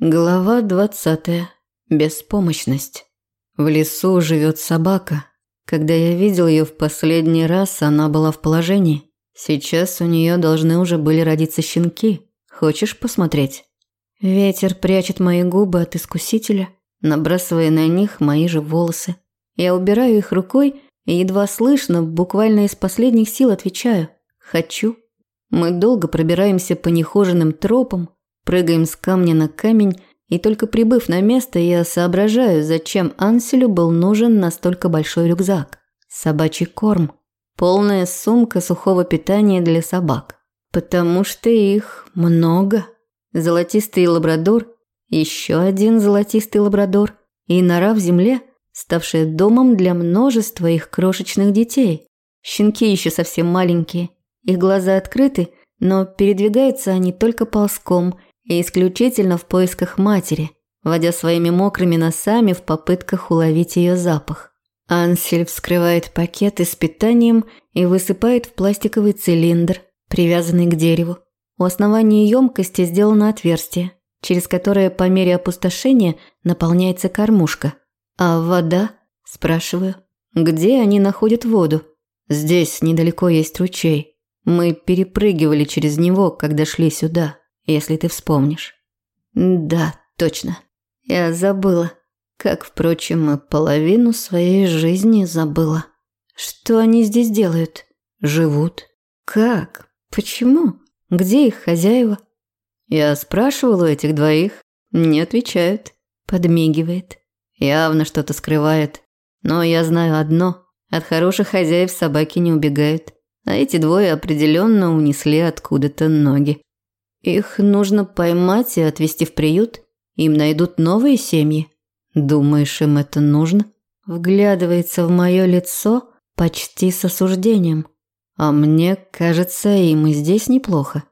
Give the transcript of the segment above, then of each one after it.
Глава двадцатая. Беспомощность. В лесу живет собака. Когда я видел ее в последний раз, она была в положении. Сейчас у нее должны уже были родиться щенки. Хочешь посмотреть? Ветер прячет мои губы от искусителя, набрасывая на них мои же волосы. Я убираю их рукой и едва слышно, буквально из последних сил отвечаю «хочу». Мы долго пробираемся по нехоженным тропам, Прыгаем с камня на камень, и только прибыв на место, я соображаю, зачем Анселю был нужен настолько большой рюкзак. Собачий корм. Полная сумка сухого питания для собак. Потому что их много. Золотистый лабрадор, еще один золотистый лабрадор и нора в земле, ставшая домом для множества их крошечных детей. Щенки еще совсем маленькие. Их глаза открыты, но передвигаются они только ползком – и исключительно в поисках матери, водя своими мокрыми носами в попытках уловить ее запах. Ансель вскрывает пакеты с питанием и высыпает в пластиковый цилиндр, привязанный к дереву. У основания емкости сделано отверстие, через которое по мере опустошения наполняется кормушка. «А вода?» – спрашиваю. «Где они находят воду?» «Здесь недалеко есть ручей. Мы перепрыгивали через него, когда шли сюда» если ты вспомнишь. Да, точно. Я забыла. Как, впрочем, и половину своей жизни забыла. Что они здесь делают? Живут. Как? Почему? Где их хозяева? Я спрашивала этих двоих. Не отвечают. Подмигивает. Явно что-то скрывает. Но я знаю одно. От хороших хозяев собаки не убегают. А эти двое определенно унесли откуда-то ноги. Их нужно поймать и отвезти в приют. Им найдут новые семьи. Думаешь, им это нужно? Вглядывается в мое лицо почти с осуждением. А мне кажется, им и здесь неплохо.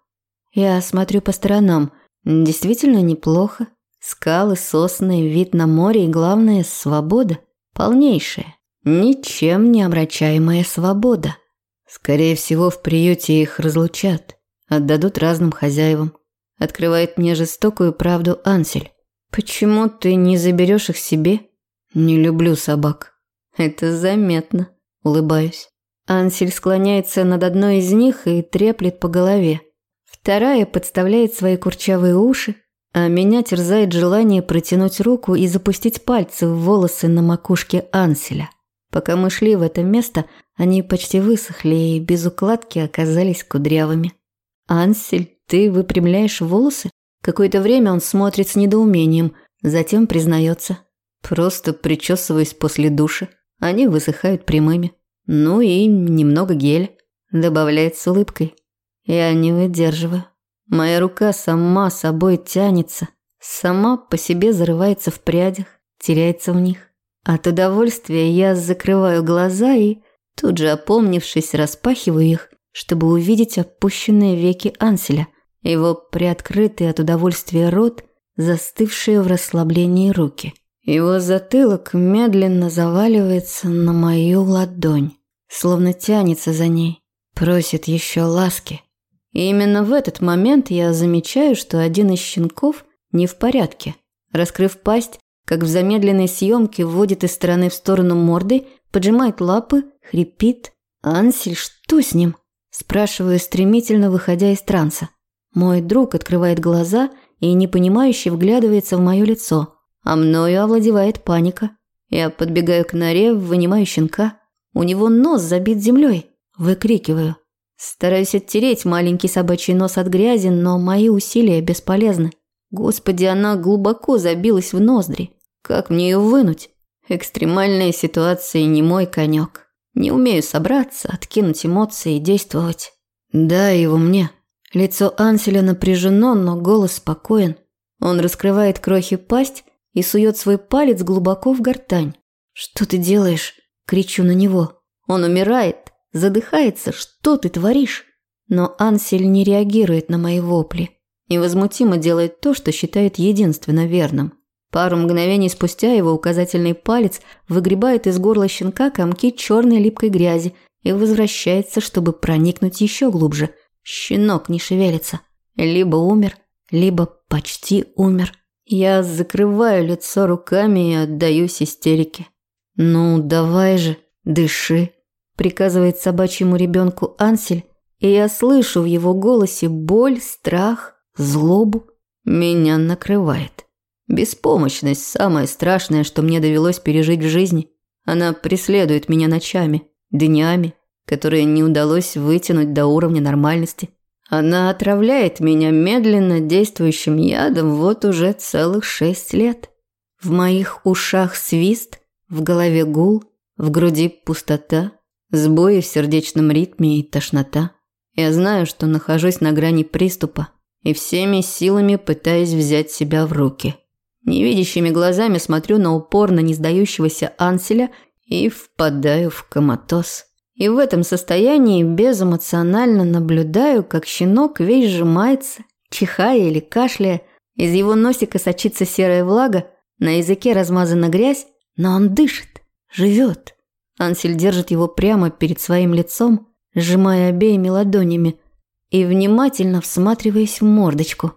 Я смотрю по сторонам. Действительно неплохо. Скалы, сосны, вид на море и, главное, свобода. Полнейшая. Ничем не омрачаемая свобода. Скорее всего, в приюте их разлучат. Отдадут разным хозяевам. Открывает мне жестокую правду Ансель. Почему ты не заберешь их себе? Не люблю собак. Это заметно. Улыбаюсь. Ансель склоняется над одной из них и треплет по голове. Вторая подставляет свои курчавые уши, а меня терзает желание протянуть руку и запустить пальцы в волосы на макушке Анселя. Пока мы шли в это место, они почти высохли и без укладки оказались кудрявыми. «Ансель, ты выпрямляешь волосы?» Какое-то время он смотрит с недоумением, затем признается. «Просто причесываюсь после душа. Они высыхают прямыми. Ну и немного геля», – добавляет с улыбкой. Я не выдерживаю. Моя рука сама собой тянется, сама по себе зарывается в прядях, теряется в них. От удовольствия я закрываю глаза и, тут же опомнившись, распахиваю их чтобы увидеть опущенные веки Анселя, его приоткрытый от удовольствия рот, застывшие в расслаблении руки. Его затылок медленно заваливается на мою ладонь, словно тянется за ней, просит еще ласки. И именно в этот момент я замечаю, что один из щенков не в порядке. Раскрыв пасть, как в замедленной съемке, вводит из стороны в сторону мордой, поджимает лапы, хрипит. «Ансель, что с ним?» Спрашиваю, стремительно выходя из транса. Мой друг открывает глаза и непонимающе вглядывается в мое лицо, а мною овладевает паника. Я подбегаю к норе, вынимаю щенка. У него нос забит землей. Выкрикиваю. Стараюсь оттереть маленький собачий нос от грязи, но мои усилия бесполезны. Господи, она глубоко забилась в ноздри. Как мне ее вынуть? Экстремальные ситуации не мой конек. Не умею собраться, откинуть эмоции и действовать. Дай его мне. Лицо Анселя напряжено, но голос спокоен. Он раскрывает крохи пасть и сует свой палец глубоко в гортань. «Что ты делаешь?» – кричу на него. Он умирает, задыхается. «Что ты творишь?» Но Ансель не реагирует на мои вопли. Невозмутимо делает то, что считает единственно верным. Пару мгновений спустя его указательный палец выгребает из горла щенка комки черной липкой грязи и возвращается, чтобы проникнуть еще глубже. Щенок не шевелится. Либо умер, либо почти умер. Я закрываю лицо руками и отдаюсь истерике. «Ну, давай же, дыши», – приказывает собачьему ребенку Ансель, и я слышу в его голосе боль, страх, злобу. Меня накрывает. Беспомощность – самое страшное, что мне довелось пережить в жизни. Она преследует меня ночами, днями, которые не удалось вытянуть до уровня нормальности. Она отравляет меня медленно действующим ядом вот уже целых шесть лет. В моих ушах свист, в голове гул, в груди пустота, сбои в сердечном ритме и тошнота. Я знаю, что нахожусь на грани приступа и всеми силами пытаюсь взять себя в руки. Невидящими глазами смотрю на упорно не сдающегося Анселя и впадаю в коматоз. И в этом состоянии безэмоционально наблюдаю, как щенок весь сжимается, чихая или кашляя, из его носика сочится серая влага, на языке размазана грязь, но он дышит, живет. Ансель держит его прямо перед своим лицом, сжимая обеими ладонями и внимательно всматриваясь в мордочку.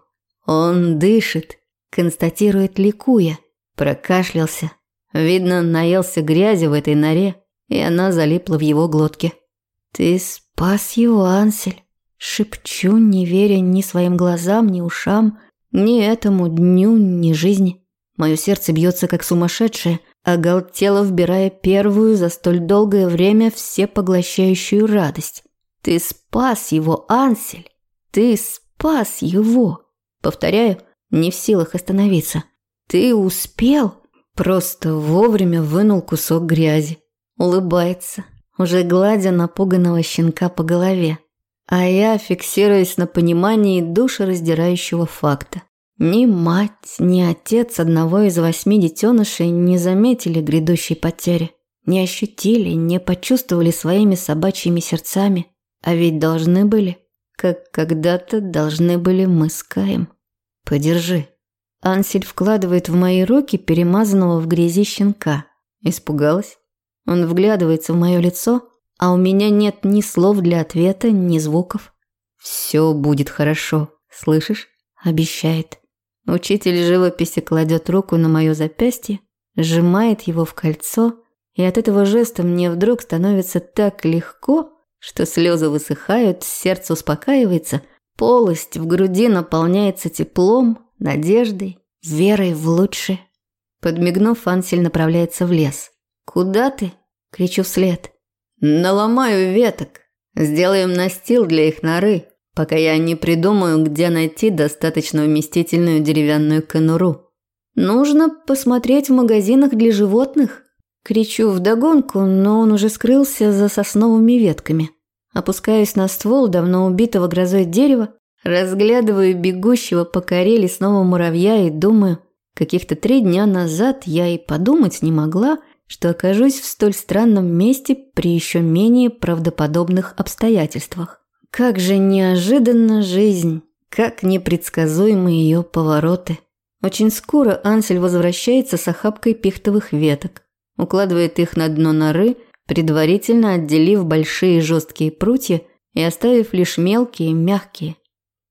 Он дышит, констатирует ликуя. Прокашлялся. Видно, наелся грязи в этой норе, и она залипла в его глотке. «Ты спас его, Ансель!» Шепчу, не веря ни своим глазам, ни ушам, ни этому дню, ни жизни. Мое сердце бьется как сумасшедшее, оголтело вбирая первую за столь долгое время всепоглощающую радость. «Ты спас его, Ансель! Ты спас его!» Повторяю, не в силах остановиться. «Ты успел?» Просто вовремя вынул кусок грязи. Улыбается, уже гладя напуганного щенка по голове. А я фиксируюсь на понимании душераздирающего факта. Ни мать, ни отец одного из восьми детенышей не заметили грядущей потери. Не ощутили, не почувствовали своими собачьими сердцами. А ведь должны были, как когда-то должны были мы с Каем. «Подержи». Ансель вкладывает в мои руки перемазанного в грязи щенка. Испугалась? Он вглядывается в мое лицо, а у меня нет ни слов для ответа, ни звуков. «Все будет хорошо, слышишь?» – обещает. Учитель живописи кладет руку на мое запястье, сжимает его в кольцо, и от этого жеста мне вдруг становится так легко, что слезы высыхают, сердце успокаивается – Полость в груди наполняется теплом, надеждой, верой в лучшее. Подмигнув, Ансель направляется в лес. «Куда ты?» – кричу вслед. «Наломаю веток. Сделаем настил для их норы, пока я не придумаю, где найти достаточно вместительную деревянную конуру. Нужно посмотреть в магазинах для животных». Кричу вдогонку, но он уже скрылся за сосновыми ветками. Опускаюсь на ствол давно убитого грозой дерева, разглядываю бегущего по коре лесного муравья и думаю, каких-то три дня назад я и подумать не могла, что окажусь в столь странном месте при еще менее правдоподобных обстоятельствах. Как же неожиданна жизнь, как непредсказуемы ее повороты. Очень скоро Ансель возвращается с охапкой пихтовых веток, укладывает их на дно норы – предварительно отделив большие жесткие прутья и оставив лишь мелкие, мягкие.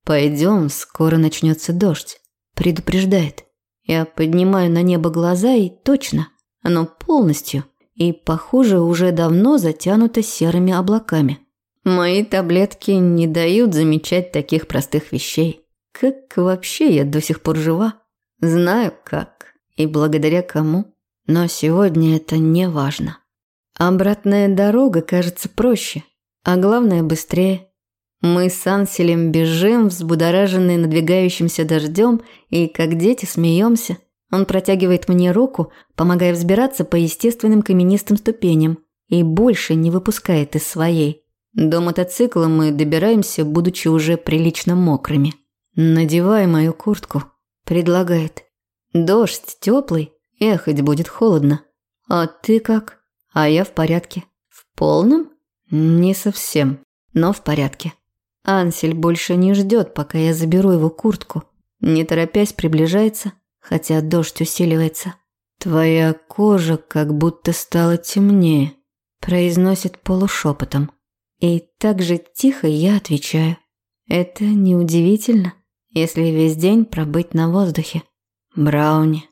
«Пойдем, скоро начнется дождь», – предупреждает. Я поднимаю на небо глаза и точно, оно полностью и, похоже, уже давно затянуто серыми облаками. Мои таблетки не дают замечать таких простых вещей. Как вообще я до сих пор жива? Знаю как и благодаря кому, но сегодня это не важно. Обратная дорога кажется проще, а главное быстрее. Мы с Анселем бежим, взбудораженные надвигающимся дождем, и как дети смеемся. Он протягивает мне руку, помогая взбираться по естественным каменистым ступеням, и больше не выпускает из своей. До мотоцикла мы добираемся, будучи уже прилично мокрыми. «Надевай мою куртку», – предлагает. «Дождь теплый, ехать будет холодно. А ты как?» А я в порядке. В полном? Не совсем, но в порядке. Ансель больше не ждет, пока я заберу его куртку. Не торопясь приближается, хотя дождь усиливается. Твоя кожа как будто стала темнее, произносит полушепотом. И так же тихо я отвечаю. Это неудивительно, если весь день пробыть на воздухе. Брауни.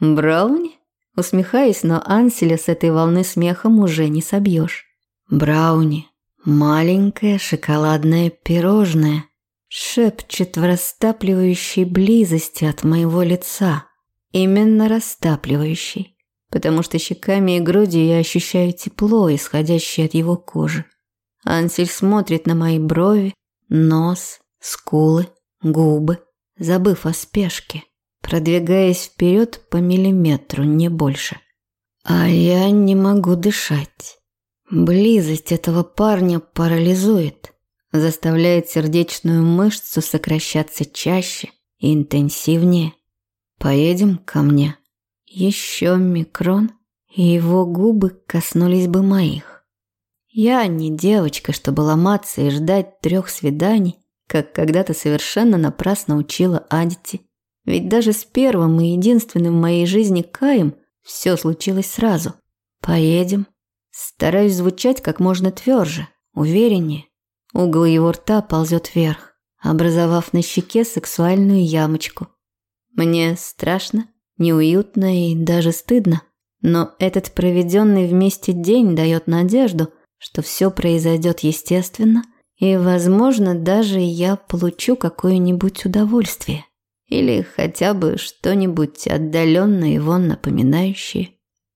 Брауни? Усмехаюсь, но Анселя с этой волны смехом уже не собьешь. Брауни. Маленькое шоколадное пирожное. Шепчет в растапливающей близости от моего лица. Именно растапливающей. Потому что щеками и грудью я ощущаю тепло, исходящее от его кожи. Ансель смотрит на мои брови, нос, скулы, губы, забыв о спешке продвигаясь вперед по миллиметру, не больше. А я не могу дышать. Близость этого парня парализует, заставляет сердечную мышцу сокращаться чаще и интенсивнее. Поедем ко мне. Еще микрон, и его губы коснулись бы моих. Я не девочка, чтобы ломаться и ждать трех свиданий, как когда-то совершенно напрасно учила Адити. Ведь даже с первым и единственным в моей жизни Каем все случилось сразу. Поедем. Стараюсь звучать как можно тверже, увереннее. Угол его рта ползет вверх, образовав на щеке сексуальную ямочку. Мне страшно, неуютно и даже стыдно. Но этот проведенный вместе день дает надежду, что все произойдет естественно, и, возможно, даже я получу какое-нибудь удовольствие. Или хотя бы что-нибудь отдаленно его напоминающее.